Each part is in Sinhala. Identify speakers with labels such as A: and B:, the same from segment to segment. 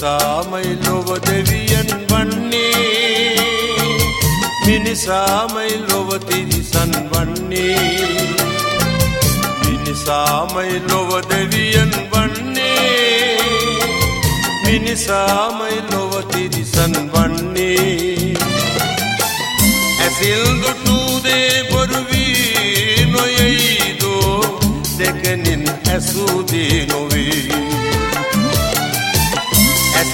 A: මිනිසාමයි ලොව දෙවියන් වන්නේ. මිනිසාමයි ලොව තිරිසන් වන්නේ. මිනිසාමයි ලොව දෙවියන් වන්නේ. මිනිසාමයි ලොව තිරිසන් වන්නේ. ඇසිල් දුටුදේ බොරුවී නොයයිදෝ. දෙකනින් ඇසූදේ නොවේ.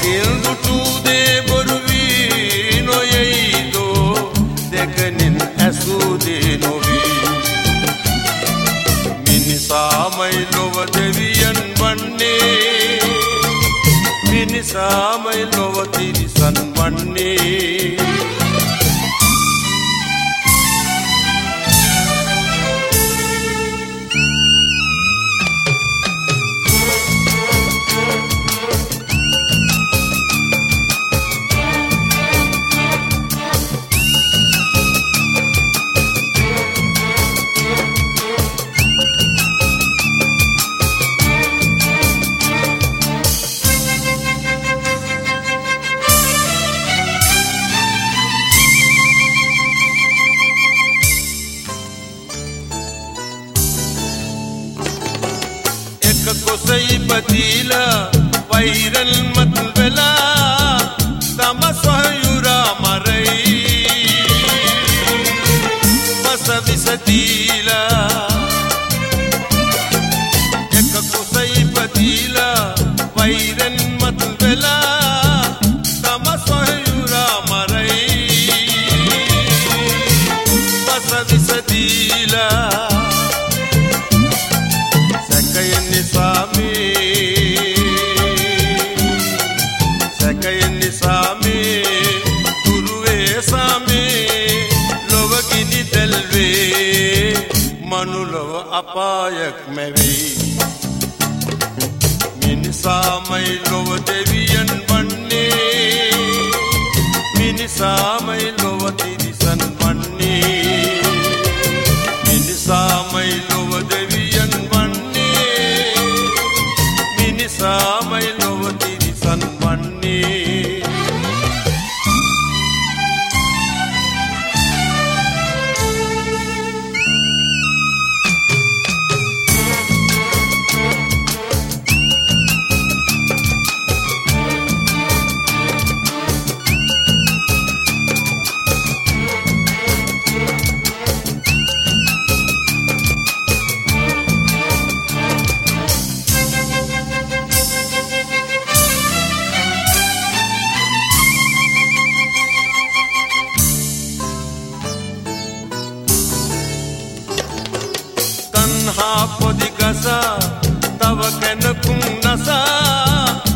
A: ඇසිල් දුටුදේ බොරුවී නොයයිදෝ දෙකනින් ඇසූදේ නොවී මිනිසාමයි ලොව දෙවියන් වන්නේ මිනිසාමයි ලොව තිරිසන් වන්නේ متيلا وير المتل بلا මනුලොව අපායක් මැවෙයි මිනිසාමයි ලොව දෙවියන් වන්නේ මිනිසාමයි ලොව තිරිසන් වන්නේ මිනිසාමයි ලොව දෙවියන් වන්නේ මිනිසාමයි ලොව තිරිසන් වන්නේ තන්හා පොදිගසා තව කැනකුම් නසා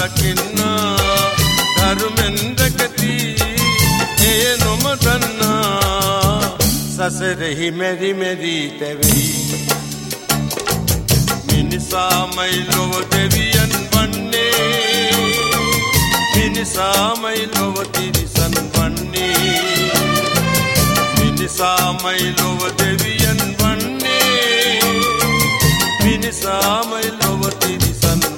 A: රකින්න. ධර්මෙන් රැකති එය නොමදන්නා. සසරෙහි මෙරි මෙරි තැවෙයි මිනිසාමයි ලොව දෙවියන් වන්නේ. මිනිසාමයි ලොව තිරිසන් වන්නේ. මිනිසාමයි ලොව දෙවියන් වන්නේ. මිනිසාමයි ලොව තිරිසන්